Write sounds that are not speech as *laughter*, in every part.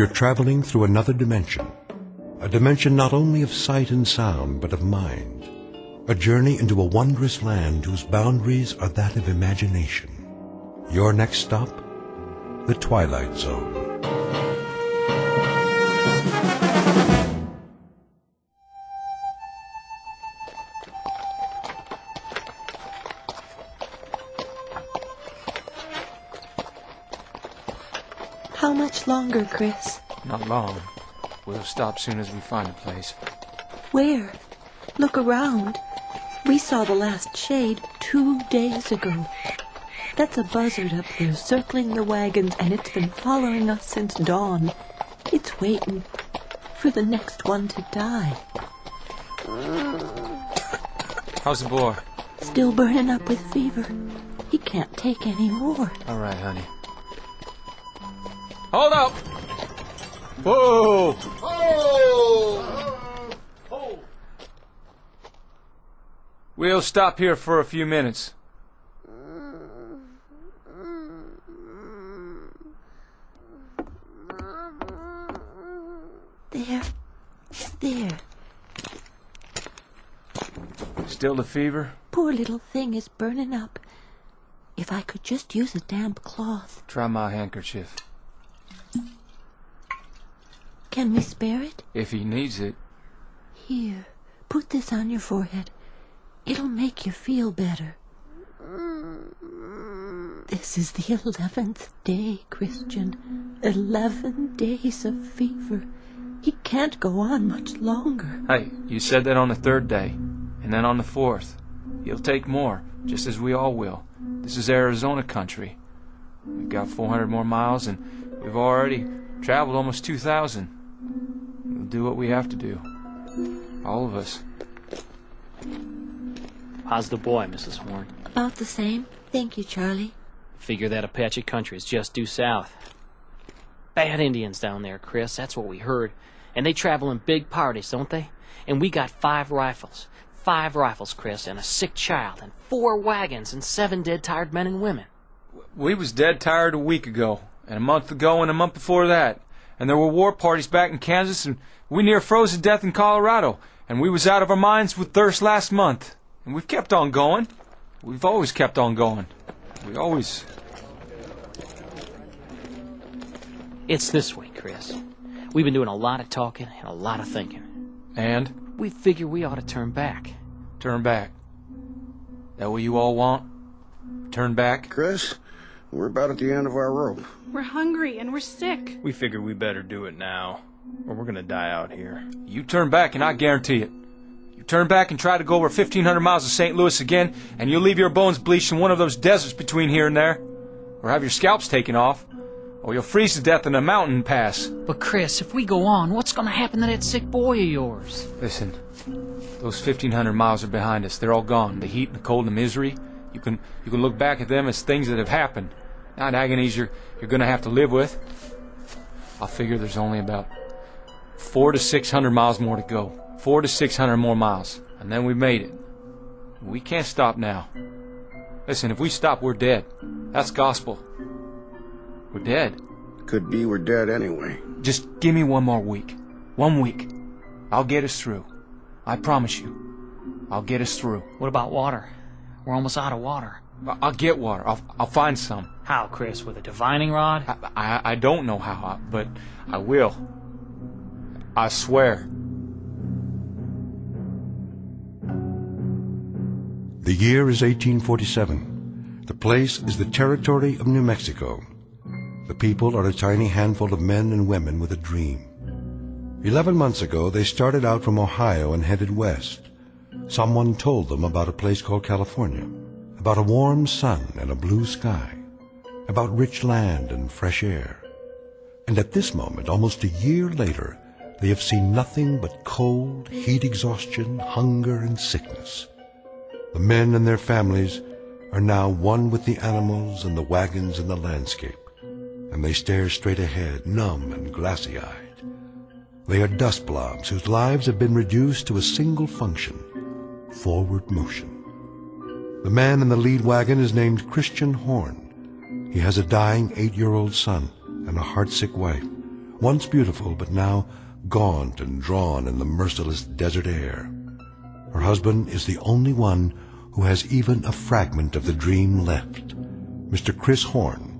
You're traveling through another dimension. A dimension not only of sight and sound, but of mind. A journey into a wondrous land whose boundaries are that of imagination. Your next stop? The Twilight Zone. Longer, Chris? Not long. We'll stop soon as we find a place. Where? Look around. We saw the last shade two days ago. That's a buzzard up there circling the wagons, and it's been following us since dawn. It's waiting for the next one to die. How's the boy? Still burning up with fever. He can't take any more. All right, honey. Hold up! Whoa! We'll stop here for a few minutes. There. There. Still the fever? Poor little thing is burning up. If I could just use a damp cloth. Try my handkerchief. Can we spare it? If he needs it. Here, put this on your forehead. It'll make you feel better. This is the eleventh day, Christian. Eleven days of fever. He can't go on much longer. Hey, you said that on the third day, and then on the fourth. He'll take more, just as we all will. This is Arizona country. We've got 400 more miles, and we've already traveled almost 2,000. We'll do what we have to do. All of us. How's the boy, Mrs. Horn? About the same. Thank you, Charlie. Figure that Apache country is just due south. Bad Indians down there, Chris. That's what we heard. And they travel in big parties, don't they? And we got five rifles. Five rifles, Chris, and a sick child, and four wagons, and seven dead, tired men and women. We was dead tired a week ago, and a month ago, and a month before that. And there were war parties back in Kansas, and we near froze to death in Colorado. And we was out of our minds with thirst last month. And we've kept on going. We've always kept on going. We always. It's this way, Chris. We've been doing a lot of talking and a lot of thinking. And We figure we ought to turn back. turn back. That what you all want? Turn back? Chris, we're about at the end of our rope. We're hungry and we're sick. We figure we better do it now, or we're gonna die out here. You turn back, and I guarantee it. You turn back and try to go over 1,500 miles of St. Louis again, and you'll leave your bones bleached in one of those deserts between here and there, or have your scalps taken off, or you'll freeze to death in a mountain pass. But, Chris, if we go on, what's going to happen to that sick boy of yours? Listen, those 1,500 miles are behind us. They're all gone. The heat, and the cold, and the misery. You can you can look back at them as things that have happened, not agonies you're you're going to have to live with. I figure there's only about four to 600 miles more to go. Four to 600 more miles, and then we made it. We can't stop now. Listen, if we stop, we're dead. That's gospel. We're dead. Could be we're dead anyway. Just give me one more week. One week. I'll get us through. I promise you. I'll get us through. What about water? We're almost out of water. I- I'll get water. I'll, I'll find some. How, Chris? With a divining rod? I, I, I don't know how, but I will. I swear. The year is 1847. The place is the territory of New Mexico. The people are a tiny handful of men and women with a dream. Eleven months ago, they started out from Ohio and headed west. Someone told them about a place called California, about a warm sun and a blue sky, about rich land and fresh air. And at this moment, almost a year later, they have seen nothing but cold, heat exhaustion, hunger, and sickness. The men and their families are now one with the animals and the wagons and the landscape, and they stare straight ahead, numb and glassy-eyed. They are dust blobs whose lives have been reduced to a single function, forward motion. The man in the lead wagon is named Christian Horn. He has a dying eight-year-old son and a heartsick wife. once beautiful but now gaunt and drawn in the merciless desert air. Her husband is the only one who has even a fragment of the dream left, Mr. Chris Horn,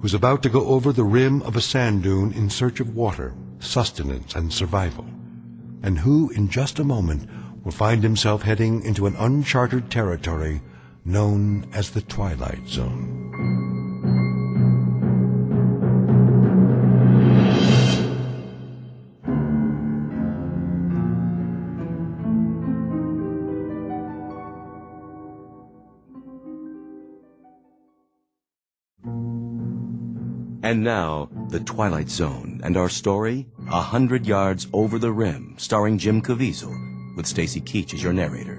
who's about to go over the rim of a sand dune in search of water, sustenance, and survival, and who, in just a moment, will find himself heading into an uncharted territory known as the Twilight Zone. And now, The Twilight Zone and our story, A Hundred Yards Over the Rim, starring Jim Caviezel, with Stacy Keach as your narrator.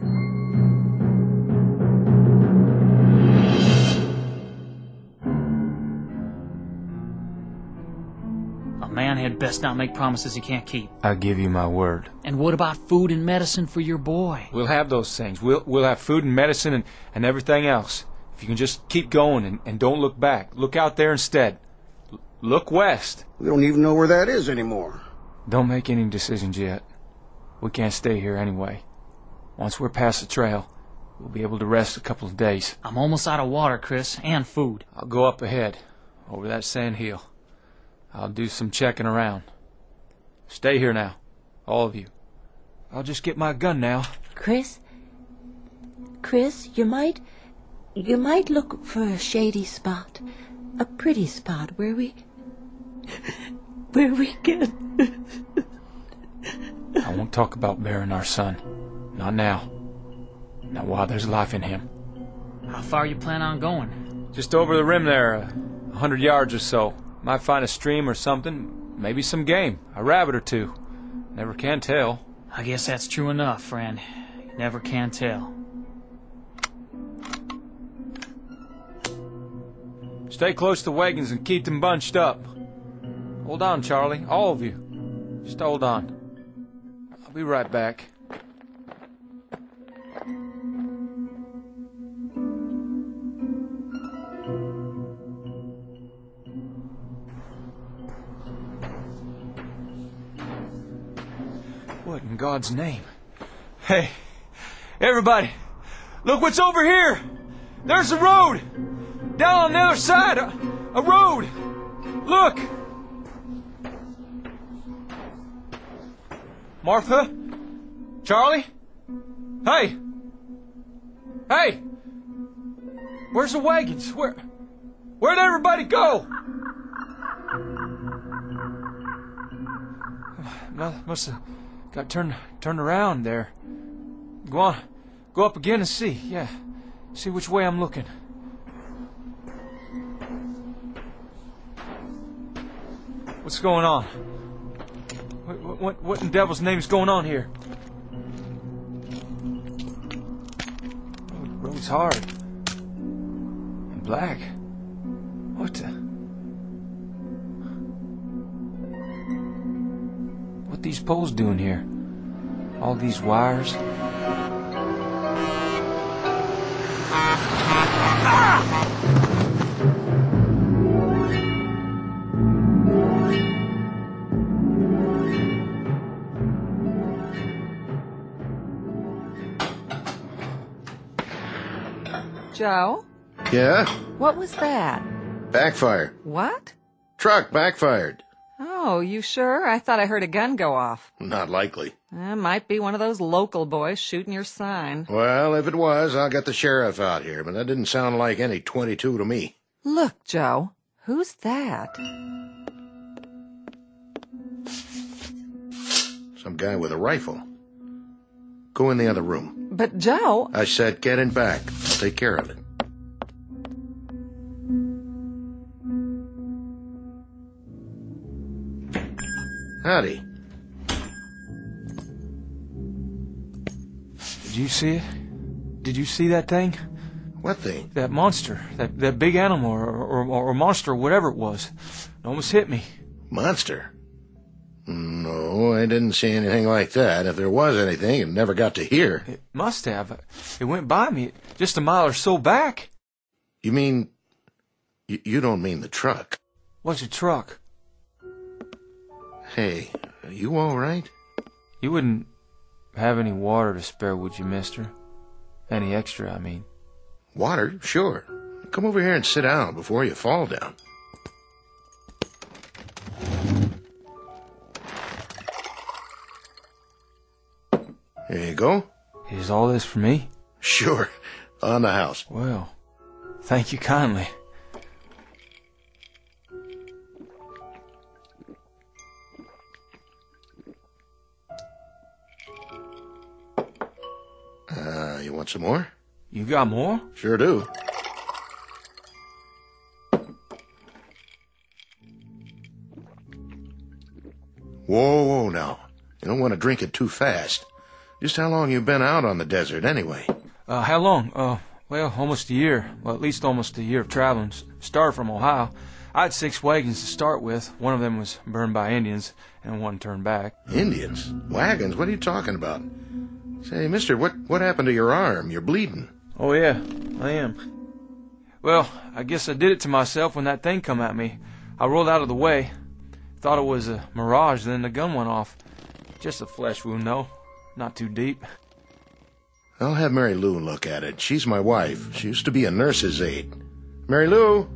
A man had best not make promises he can't keep. I give you my word. And what about food and medicine for your boy? We'll have those things. We'll we'll have food and medicine and, and everything else. If you can just keep going and, and don't look back. Look out there instead. L- look west. We don't even know where that is anymore. Don't make any decisions yet. We can't stay here anyway. Once we're past the trail, we'll be able to rest a couple of days. I'm almost out of water, Chris, and food. I'll go up ahead, over that sand hill. I'll do some checking around. Stay here now, all of you. I'll just get my gun now. Chris? Chris, you might. You might look for a shady spot. A pretty spot where we. Where we can. I won't talk about burying our son. Not now. Not while there's life in him. How far you plan on going? Just over the rim there, a hundred yards or so. Might find a stream or something. Maybe some game. A rabbit or two. Never can tell. I guess that's true enough, friend. You never can tell. Stay close to the wagons and keep them bunched up. Hold on, Charlie. All of you. Just hold on. I'll be right back. What in God's name? Hey, everybody, look what's over here! There's a road! Down on the other side, a, a road! Look! Martha? Charlie? Hey! Hey! Where's the wagons? Where? Where'd everybody go? Must have got turned turned around there. Go on, go up again and see. Yeah, see which way I'm looking. What's going on? What, what, what in the devil's name is going on here? Road- Road's hard. And black. What the? What these poles doing here? All these wires? *laughs* Joe, Yeah? what was that? Backfire. What? Truck backfired. Oh, you sure? I thought I heard a gun go off. Not likely. Eh, might be one of those local boys shooting your sign. Well, if it was, I'll get the sheriff out here, but that didn't sound like any 22 to me. Look, Joe, who's that? Some guy with a rifle. Go in the other room. But Joe, I said get in back. Take care of it. Howdy. Did you see it? Did you see that thing? What thing? That monster, that, that big animal or, or, or monster, or whatever it was. It almost hit me. Monster? No, I didn't see anything like that. If there was anything, it never got to here. It must have. It went by me just a mile or so back. You mean. You, you don't mean the truck? What's a truck? Hey, are you all right? You wouldn't have any water to spare, would you, mister? Any extra, I mean. Water? Sure. Come over here and sit down before you fall down. There you go. Is all this for me? Sure. On the house. Well, thank you kindly. Uh, you want some more? You got more? Sure do. Whoa, whoa, now. You don't want to drink it too fast. Just how long you been out on the desert, anyway? Uh, how long? Uh, well, almost a year. Well, at least almost a year of traveling. Started from Ohio. I had six wagons to start with. One of them was burned by Indians, and one turned back. Indians? Wagons? What are you talking about? Say, mister, what, what happened to your arm? You're bleeding. Oh, yeah, I am. Well, I guess I did it to myself when that thing come at me. I rolled out of the way. Thought it was a mirage, then the gun went off. Just a flesh wound, though. Not too deep. I'll have Mary Lou look at it. She's my wife. She used to be a nurse's aide. Mary Lou,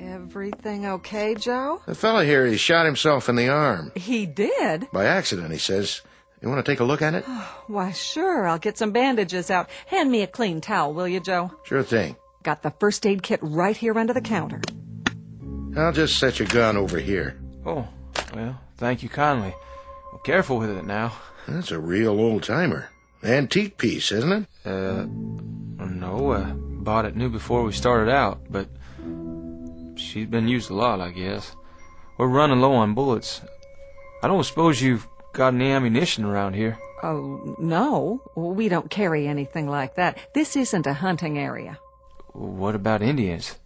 Everything okay, Joe? the fella here, he shot himself in the arm. He did? By accident, he says. You want to take a look at it? Oh, why, sure. I'll get some bandages out. Hand me a clean towel, will you, Joe? Sure thing. Got the first aid kit right here under the counter. I'll just set your gun over here. Oh, well, thank you kindly. Well, careful with it now. That's a real old timer. Antique piece, isn't it? Uh, no, uh, bought it new before we started out, but she's been used a lot, I guess. We're running low on bullets. I don't suppose you've got any ammunition around here. Oh, no. We don't carry anything like that. This isn't a hunting area. What about Indians?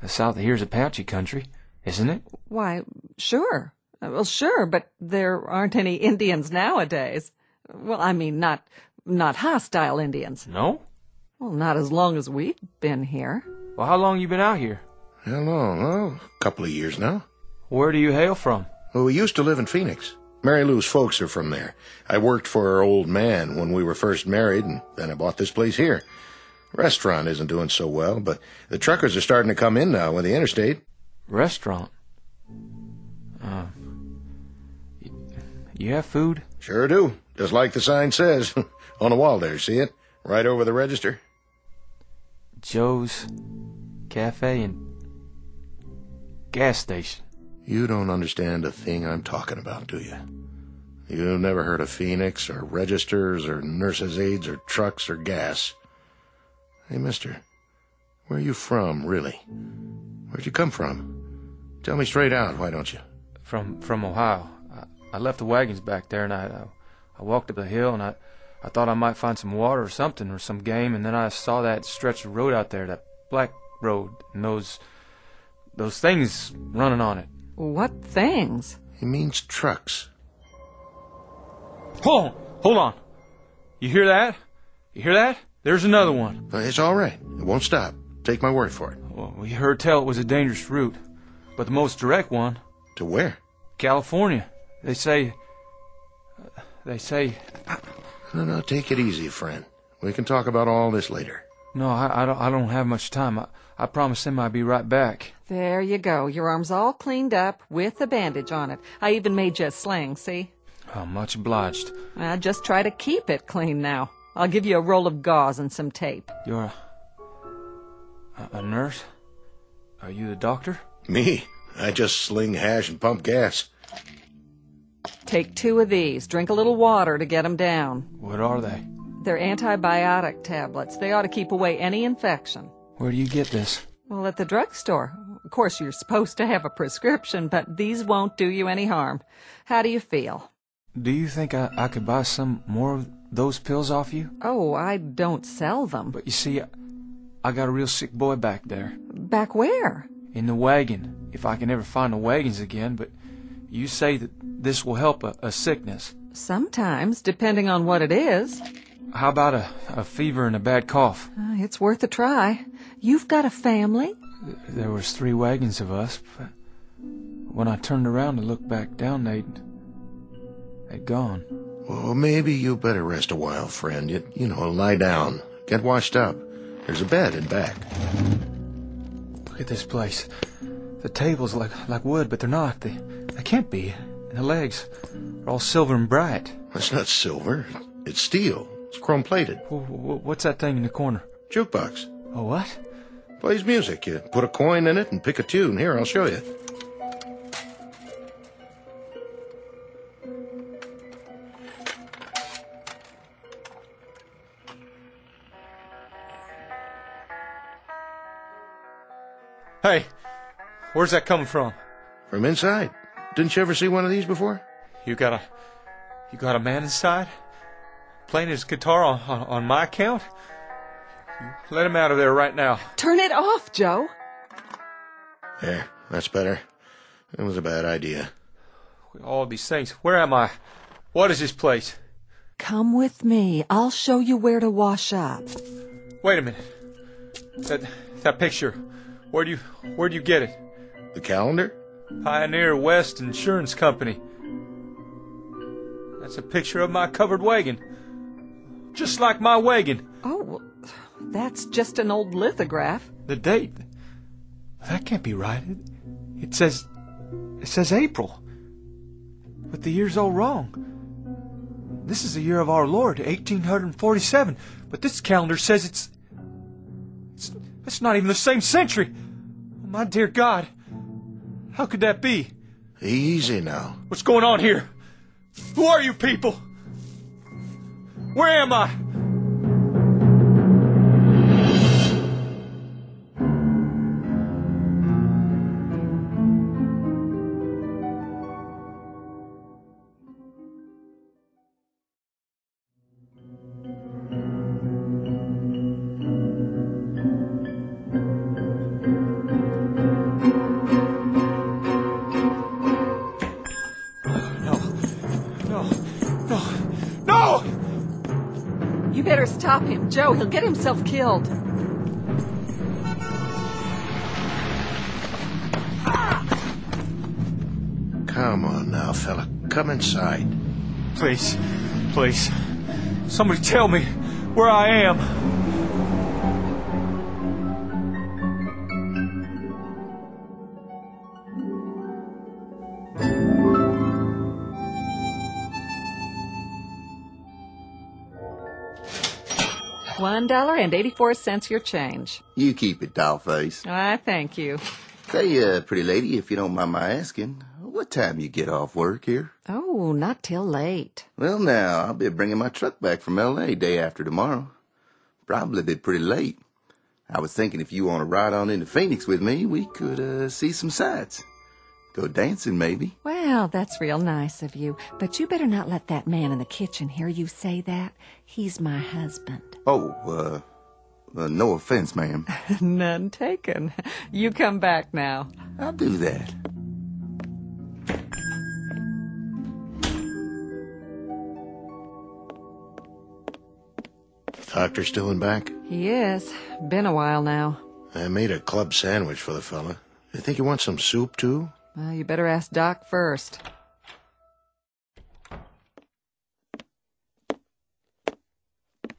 The south of here's Apache country, isn't it? Why, sure. Uh, Well, sure, but there aren't any Indians nowadays. Well, I mean, not, not hostile Indians. No? Well, not as long as we've been here. Well, how long you been out here? How long? Oh, a couple of years now. Where do you hail from? Well, we used to live in Phoenix. Mary Lou's folks are from there. I worked for her old man when we were first married, and then I bought this place here. Restaurant isn't doing so well, but the truckers are starting to come in now with the interstate. Restaurant. You have food? Sure do. Just like the sign says. *laughs* On the wall there, see it? Right over the register. Joe's Cafe and gas station. You don't understand a thing I'm talking about, do you? You've never heard of Phoenix, or registers, or nurses' aides, or trucks, or gas. Hey, mister, where are you from, really? Where'd you come from? Tell me straight out, why don't you? From from Ohio. I, I left the wagons back there, and I, I I walked up the hill, and I I thought I might find some water or something or some game, and then I saw that stretch of road out there, that black road, and those those things running on it. What things? He means trucks. Hold on, hold on. You hear that? You hear that? There's another one. Uh, It's all right. It won't stop. Take my word for it. Well, we heard tell it was a dangerous route, but the most direct one, To where? California. They say. They say. No, no, take it easy, friend. We can talk about all this later. No, I, I don't. I don't have much time. I, I promised him I'd be right back. There you go. Your arm's all cleaned up with a bandage on it. I even made you a sling, see? Oh, much obliged. I just try to keep it clean now. I'll give you a roll of gauze and some tape. You're a, a, a nurse? Are you the doctor? Me? I just sling hash and pump gas. Take two of these. Drink a little water to get 'em down. What are they? They're antibiotic tablets. They ought to keep away any infection. Where do you get this? Well, at the drugstore. Of course, you're supposed to have a prescription, but these won't do you any harm. How do you feel? Do you think I, I could buy some more of those pills off you? Oh, I don't sell them. But you see, I, I got a real sick boy back there. Back where? In the wagon. If I can ever find the wagons again, but you say that this will help a, a sickness. Sometimes, depending on what it is. How about a, a fever and a bad cough? Uh, it's worth a try. You've got a family? There was three wagons of us, but when I turned around to look back down, they'd they'd gone. Well, maybe you better rest a while, friend. You, you know, lie down. Get washed up. There's a bed in back. Look at this place. The tables look like wood, but they're not. They they can't be. And the legs are all silver and bright. It's not silver. It's steel. It's chrome plated. Wh- wh- What's that thing in the corner? Jukebox. Oh, what? Plays music. You put a coin in it and pick a tune. Here, I'll show you. Hey, where's that coming from? From inside. Didn't you ever see one of these before? You got a, you got a man inside, playing his guitar on on, on my account. Let him out of there right now. Turn it off, Joe. There, that's better. It was a bad idea. All these things. Where am I? What is this place? Come with me. I'll show you where to wash up. Wait a minute. That that picture. Where do you where do you get it? The calendar? Pioneer West Insurance Company. That's a picture of my covered wagon. Just like my wagon. Oh, that's just an old lithograph. The date. That can't be right. It, it says it says April. But the year's all wrong. This is the year of our Lord, 1847. But this calendar says it's it's, it's not even the same century. Oh, my dear God. How could that be? Easy now. What's going on here? Who are you people? Where am I? Joe. He'll get himself killed. Come on now, fella. Come inside. Please. Please. Somebody tell me where I am. One dollar and eighty-four cents your change. You keep it, dollface. I thank you. Say, uh, pretty lady, if you don't mind my asking, what time you get off work here? Oh, not till late. Well, now, I'll be bringing my truck back from L.A. day after tomorrow. Probably be pretty late. I was thinking if you want to ride on into Phoenix with me, we could, uh, see some sights. Go dancing, maybe. Well, that's real nice of you, but you better not let that man in the kitchen hear you say that. He's my husband. Oh, uh, uh no offense, ma'am. *laughs* None taken. You come back now. I'll do that. Doctor still in back? He is. Been a while now. I made a club sandwich for the fella. You think he wants some soup, too? Well, you better ask Doc first.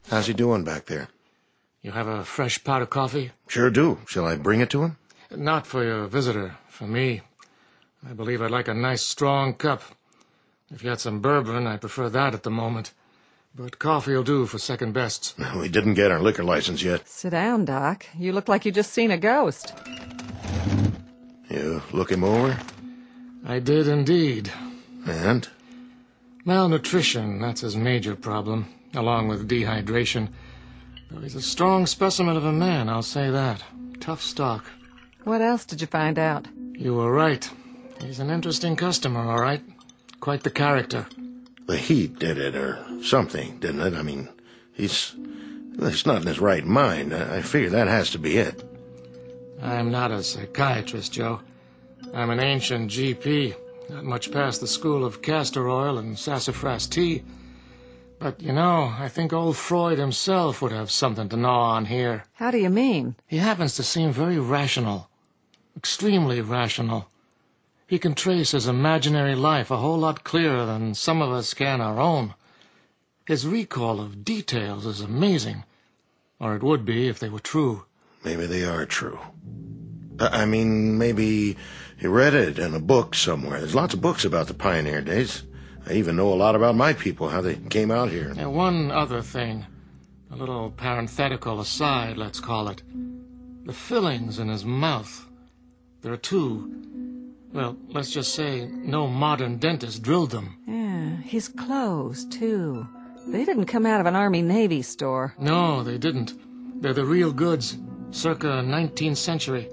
How's he doing back there? You have a fresh pot of coffee? Sure do. Shall I bring it to him? Not for your visitor, for me. I believe I'd like a nice strong cup. If you had some bourbon, I prefer that at the moment. But coffee'll do for second best. We didn't get our liquor license yet. Sit down, Doc. You look like you just seen a ghost. You look him over? I did indeed. And? Malnutrition, that's his major problem, along with dehydration. Though he's a strong specimen of a man, I'll say that. Tough stock. What else did you find out? You were right. He's an interesting customer, all right. Quite the character. The heat did it, or something, didn't it? I mean, he's. He's not in his right mind. I I figure that has to be it. I'm not a psychiatrist, Joe. I'm an ancient GP, not much past the school of castor oil and sassafras tea. But, you know, I think old Freud himself would have something to gnaw on here. How do you mean? He happens to seem very rational. Extremely rational. He can trace his imaginary life a whole lot clearer than some of us can our own. His recall of details is amazing. Or it would be if they were true. Maybe they are true. I I mean, maybe he read it in a book somewhere. There's lots of books about the pioneer days. I even know a lot about my people, how they came out here. And one other thing. A little parenthetical aside, let's call it. The fillings in his mouth. There are two. Well, let's just say no modern dentist drilled them. Yeah, his clothes, too. They didn't come out of an Army Navy store. No, they didn't. They're the real goods, circa 19th century.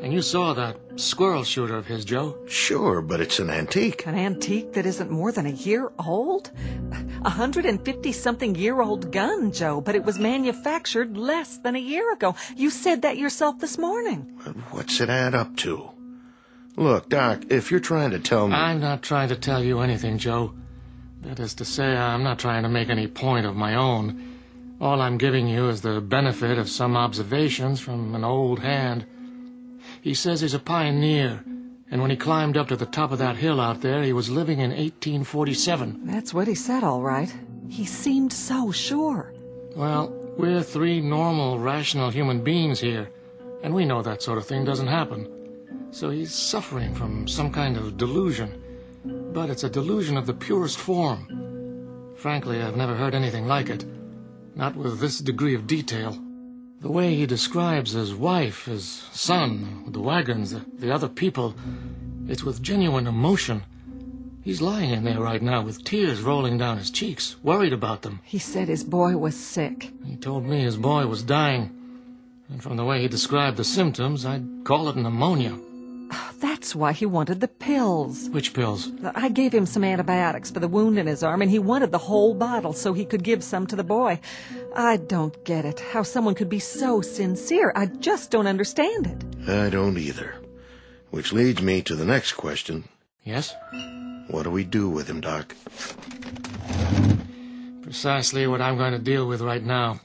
And you saw that squirrel shooter of his, Joe. Sure, but it's an antique. An antique that isn't more than a year old? A hundred and fifty something year old gun, Joe, but it was manufactured less than a year ago. You said that yourself this morning. What's it add up to? Look, Doc, if you're trying to tell me. I'm not trying to tell you anything, Joe. That is to say, I'm not trying to make any point of my own. All I'm giving you is the benefit of some observations from an old hand. He says he's a pioneer, and when he climbed up to the top of that hill out there, he was living in 1847. That's what he said, all right. He seemed so sure. Well, we're three normal, rational human beings here, and we know that sort of thing doesn't happen. So he's suffering from some kind of delusion. But it's a delusion of the purest form. Frankly, I've never heard anything like it. Not with this degree of detail. The way he describes his wife, his son, the wagons, the, the other people, it's with genuine emotion. He's lying in there right now with tears rolling down his cheeks, worried about them. He said his boy was sick. He told me his boy was dying. And from the way he described the symptoms, I'd call it pneumonia. Oh, that's why he wanted the pills. Which pills? I gave him some antibiotics for the wound in his arm, and he wanted the whole bottle so he could give some to the boy. I don't get it. How someone could be so sincere. I just don't understand it. I don't either. Which leads me to the next question. Yes? What do we do with him, Doc? Precisely what I'm going to deal with right now.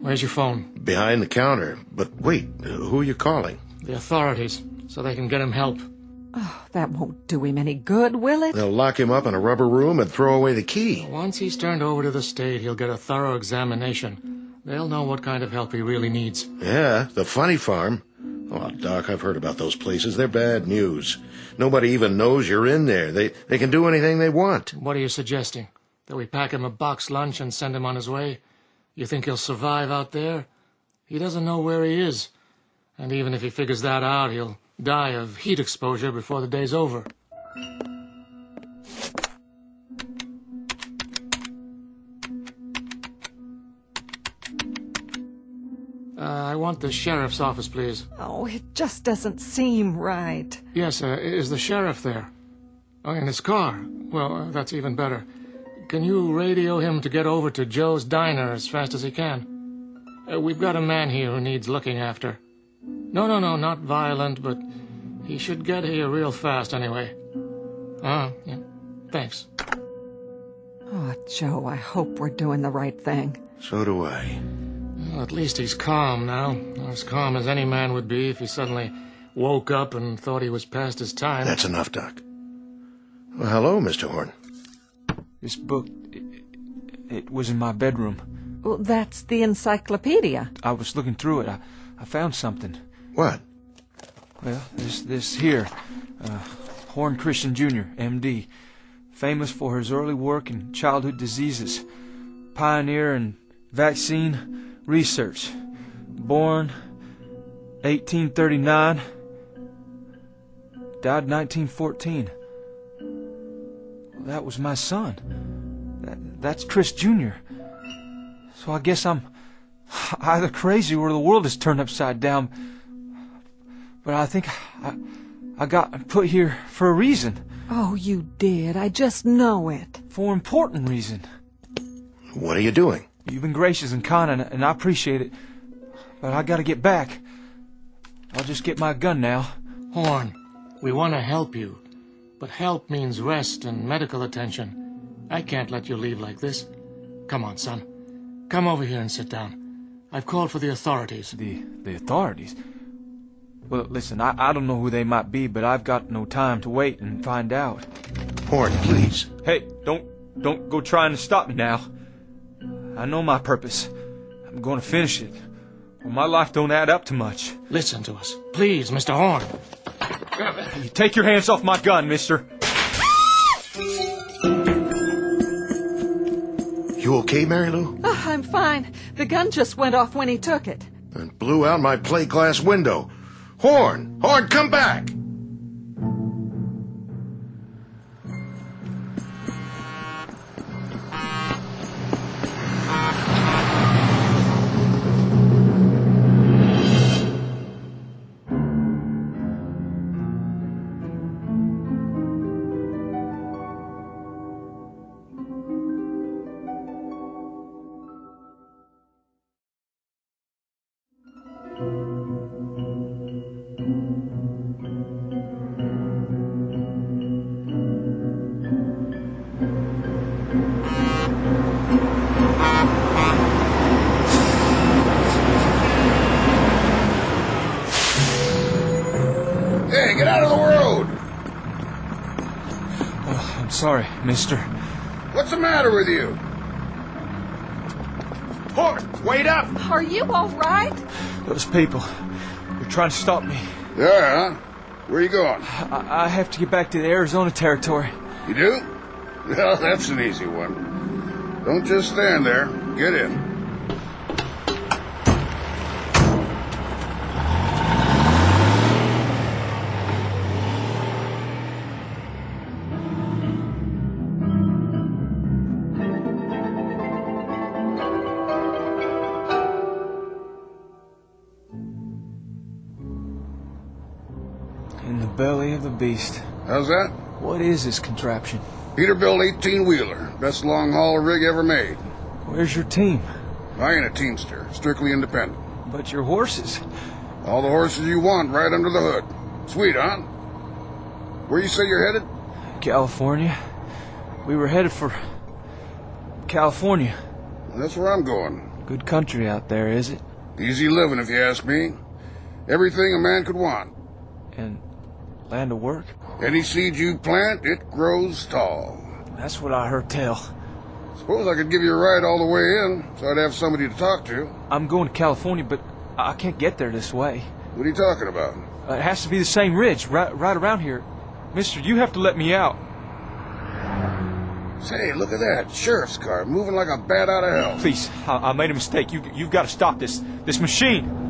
Where's your phone? Behind the counter. But wait, who are you calling? The authorities, so they can get him help. Oh, that won't do him any good, will it? They'll lock him up in a rubber room and throw away the key. Once he's turned over to the state, he'll get a thorough examination. They'll know what kind of help he really needs. Yeah, the funny farm. Oh, Doc, I've heard about those places. They're bad news. Nobody even knows you're in there. They they can do anything they want. What are you suggesting? That we pack him a box lunch and send him on his way? You think he'll survive out there? He doesn't know where he is. And even if he figures that out, he'll die of heat exposure before the day's over. Uh, I want the sheriff's office, please. Oh, it just doesn't seem right. Yes, uh, is the sheriff there? Oh, in his car? Well, uh, that's even better. Can you radio him to get over to Joe's Diner as fast as he can? Uh, we've got a man here who needs looking after. No, no, no, not violent, but he should get here real fast anyway. Ah, yeah. Thanks. Oh, Joe, I hope we're doing the right thing. So do I. Well, at least he's calm now. As calm as any man would be if he suddenly woke up and thought he was past his time. That's enough, Doc. Well, hello, Mr. Horn. This book, it, it was in my bedroom. Well, that's the encyclopedia. I was looking through it. I, I found something. What? Well, this this here, uh, Horn Christian Jr., M.D., famous for his early work in childhood diseases, pioneer in vaccine research, born 1839, died 1914. That was my son. That, that's Chris Jr. So I guess I'm either crazy or the world is turned upside down. But I think I, I got put here for a reason. Oh, you did. I just know it. For important reason. What are you doing? You've been gracious and kind, and, and I appreciate it. But I gotta get back. I'll just get my gun now. Horn, we want to help you. But help means rest and medical attention. I can't let you leave like this. Come on, son. Come over here and sit down. I've called for the authorities. The the authorities? Well, listen, I, I don't know who they might be, but I've got no time to wait and find out. Horn, please. Hey, don't don't go trying to stop me now. I know my purpose. I'm going to finish it. Well, my life don't add up to much. Listen to us. Please, Mr. Horn. You take your hands off my gun, mister. You okay, Mary Lou? Oh, I'm fine. The gun just went off when he took it. And blew out my plate glass window. Horn! Horn, come back! Mister. What's the matter with you? Horn, wait up! Are you all right? Those people, they're trying to stop me. Yeah? Where are you going? I, I have to get back to the Arizona territory. You do? Well, that's an easy one. Don't just stand there. Get in. Belly of the beast. How's that? What is this contraption? Peterbilt 18 wheeler. Best long haul rig ever made. Where's your team? I ain't a teamster. Strictly independent. But your horses. All the horses you want right under the hood. Sweet, huh? Where you say you're headed? California. We were headed for California. That's where I'm going. Good country out there, is it? Easy living, if you ask me. Everything a man could want. And land of work? Any seed you plant, it grows tall. That's what I heard tell. Suppose I could give you a ride all the way in, so I'd have somebody to talk to. I'm going to California, but I can't get there this way. What are you talking about? Uh, it has to be the same ridge, right, right around here. Mister, you have to let me out. Say, look at that sheriff's car moving like a bat out of hell. Please, I, I made a mistake. You, you've got to stop this, this machine.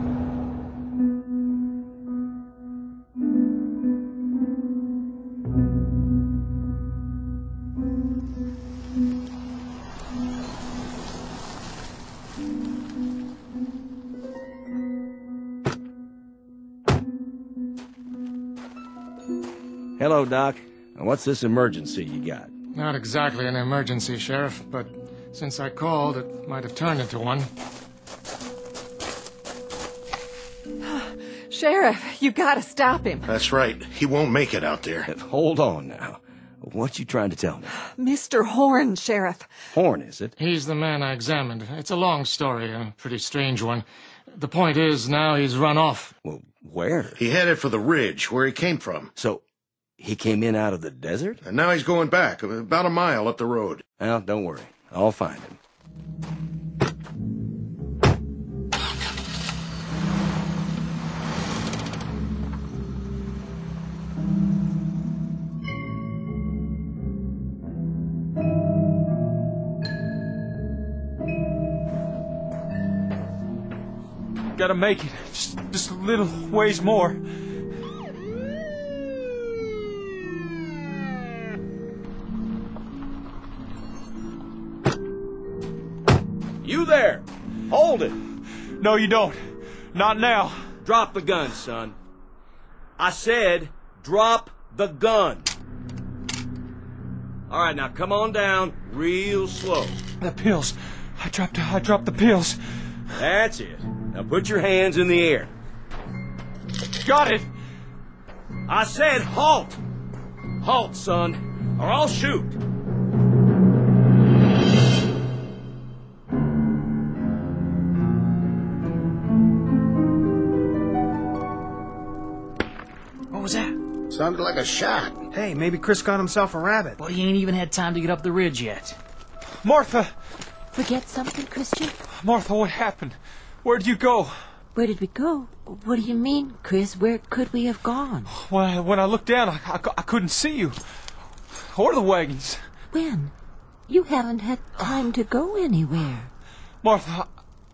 Hello, Doc. Uh, what's this emergency you got? Not exactly an emergency, Sheriff, but since I called, it might have turned into one. *sighs* Sheriff, you gotta stop him. That's right. He won't make it out there. *laughs* Hold on now. What you trying to tell me? *gasps* Mr. Horn, Sheriff. Horn, is it? He's the man I examined. It's a long story, a pretty strange one. The point is, now he's run off. Well, where? He headed for the ridge, where he came from. So, he came in out of the desert? And now he's going back, about a mile up the road. Well, don't worry. I'll find him. Gotta make it. Just, just a little ways more. Hold it! No, you don't. Not now. Drop the gun, son. I said, drop the gun. All right, now come on down real slow. The pills. I dropped. I dropped the pills. That's it. Now put your hands in the air. Got it. I said halt. Halt, son, or I'll shoot. Sounded like a shot. Hey, maybe Chris got himself a rabbit. Well, he ain't even had time to get up the ridge yet. Martha! Forget something, Christian? Martha, what happened? Where'd you go? Where did we go? What do you mean, Chris? Where could we have gone? When I, when I looked down, I, I, I couldn't see you. Or the wagons. When? You haven't had time to go anywhere. Martha,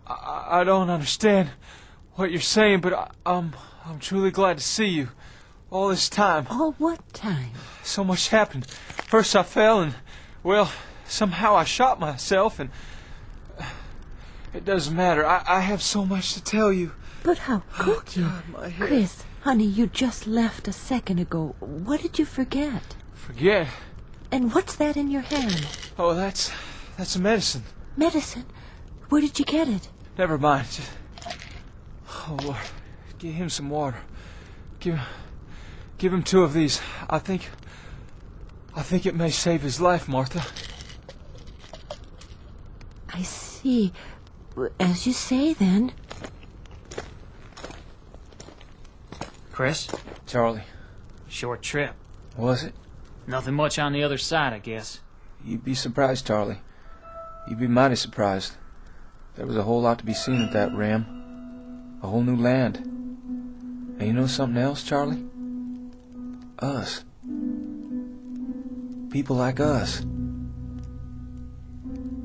I, I don't understand what you're saying, but I, I'm, I'm truly glad to see you. All this time. All what time? So much happened. First I fell and, well, somehow I shot myself and... Uh, it doesn't matter. I, I have so much to tell you. But how oh, could oh, you? God. Chris, honey, you just left a second ago. What did you forget? Forget? And what's that in your hand? Oh, that's... that's a medicine. Medicine? Where did you get it? Never mind. Just... Oh, Lord. Give him some water. Give... Give him two of these. I think... I think it may save his life, Martha. I see. As you say, then. Chris? Charlie. Short trip. Was it? Nothing much on the other side, I guess. You'd be surprised, Charlie. You'd be mighty surprised. There was a whole lot to be seen at that ram. A whole new land. And you know something else, Charlie? Us. People like us.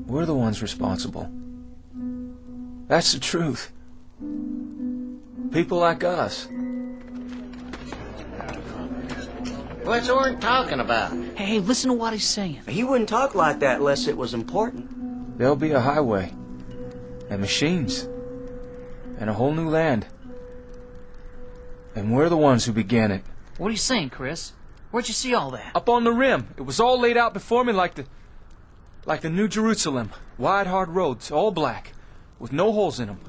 We're the ones responsible. That's the truth. People like us. What's Orrin talking about? Hey, listen to what he's saying. He wouldn't talk like that unless it was important. There'll be a highway. And machines. And a whole new land. And we're the ones who began it. What are you saying, Chris? Where'd you see all that? Up on the rim. It was all laid out before me like the... Like the New Jerusalem. Wide, hard roads, all black. With no holes in them.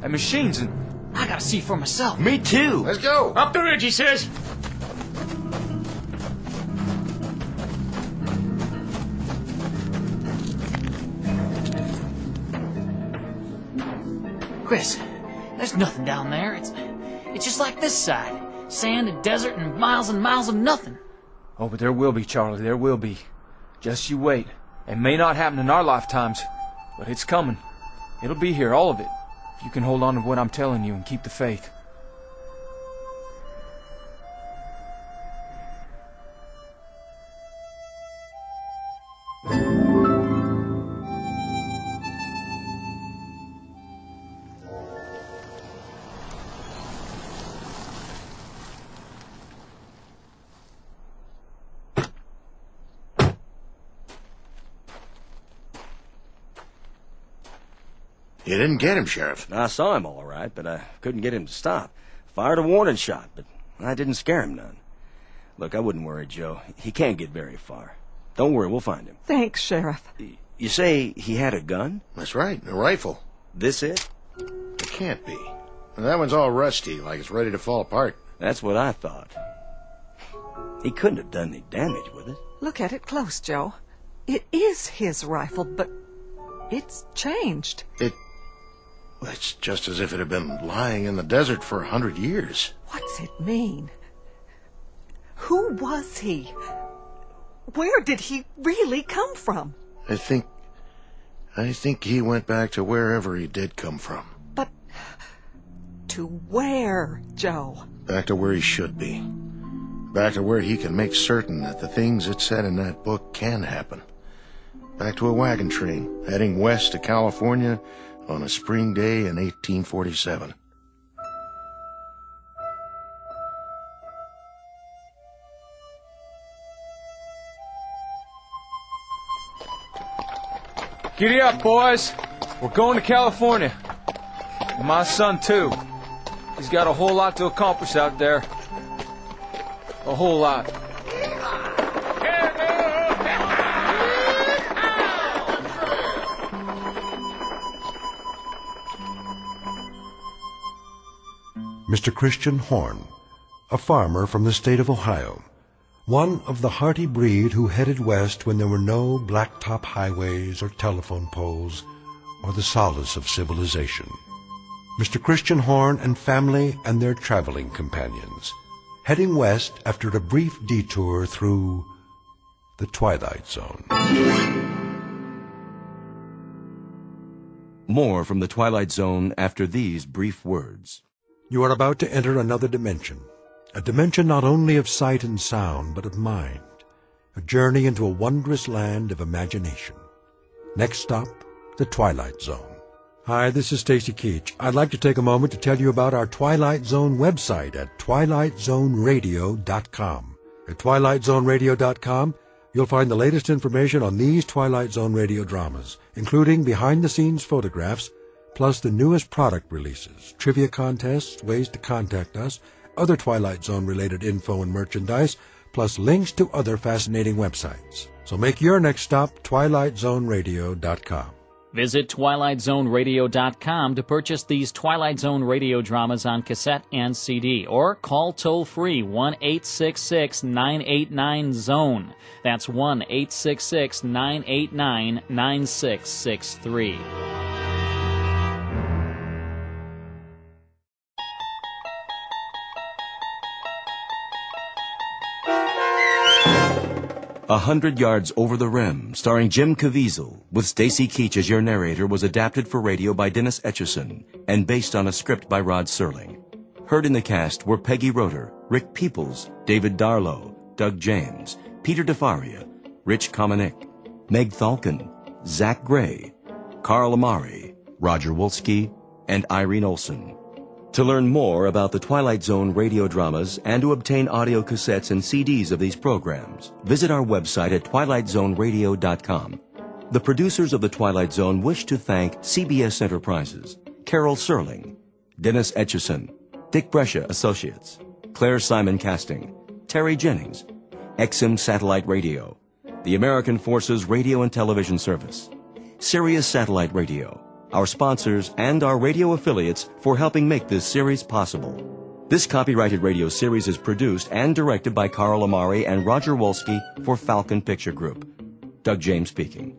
And machines and... I gotta see for myself. Me too. Let's go. Up the ridge, he says. Chris, there's nothing down there. It's it's just like this side. Sand and desert and miles and miles of nothing. Oh, but there will be, Charlie. There will be. Just you wait. It may not happen in our lifetimes, but it's coming. It'll be here, all of it. If you can hold on to what I'm telling you and keep the faith. You didn't get him, Sheriff. I saw him all right, but I couldn't get him to stop. Fired a warning shot, but I didn't scare him none. Look, I wouldn't worry, Joe. He can't get very far. Don't worry, we'll find him. Thanks, Sheriff. You say he had a gun? That's right, a rifle. This it? It can't be. That one's all rusty, like it's ready to fall apart. That's what I thought. He couldn't have done any damage with it. Look at it close, Joe. It is his rifle, but it's changed. It. It's just as if it had been lying in the desert for a hundred years. What's it mean? Who was he? Where did he really come from? I think. I think he went back to wherever he did come from. But to where, Joe? Back to where he should be. Back to where he can make certain that the things it said in that book can happen. Back to a wagon train heading west to California on a spring day in 1847. Giddy up, boys. We're going to California. And my son, too. He's got a whole lot to accomplish out there. A whole lot. Mr. Christian Horn, a farmer from the state of Ohio, one of the hearty breed who headed west when there were no blacktop highways or telephone poles or the solace of civilization. Mr. Christian Horn and family and their traveling companions heading west after a brief detour through the Twilight Zone. More from the Twilight Zone after these brief words. You are about to enter another dimension. A dimension not only of sight and sound, but of mind. A journey into a wondrous land of imagination. Next stop, the Twilight Zone. Hi, this is Stacy Keach. I'd like to take a moment to tell you about our Twilight Zone website at twilightzoneradio.com. At twilightzoneradio.com, you'll find the latest information on these Twilight Zone radio dramas, including behind-the-scenes photographs, plus the newest product releases, trivia contests, ways to contact us, other Twilight Zone related info and merchandise, plus links to other fascinating websites. So make your next stop twilightzoneradio.com. Visit TwilightZoneRadio.com to purchase these Twilight Zone radio dramas on cassette and CD, or call toll free 1 866 989 Zone. That's 1 A Hundred Yards Over the Rim, starring Jim Caviezel, with Stacy Keach as your narrator, was adapted for radio by Dennis Etchison and based on a script by Rod Serling. Heard in the cast were Peggy Roeder, Rick Peoples, David Darlow, Doug James, Peter DeFaria, Rich Komenich, Meg Thalken, Zach Gray, Carl Amari, Roger Wolski, and Irene Olson. To learn more about the Twilight Zone radio dramas and to obtain audio cassettes and CDs of these programs, visit our website at twilightzoneradio.com. The producers of The Twilight Zone wish to thank CBS Enterprises, Carol Serling, Dennis Etchison, Dick Brescia Associates, Claire Simon Casting, Terry Jennings, XM Satellite Radio, the American Forces Radio and Television Service, Sirius Satellite Radio, our sponsors, and our radio affiliates for helping make this series possible. This copyrighted radio series is produced and directed by Carl Amari and Roger Wolski for Falcon Picture Group. Doug James speaking.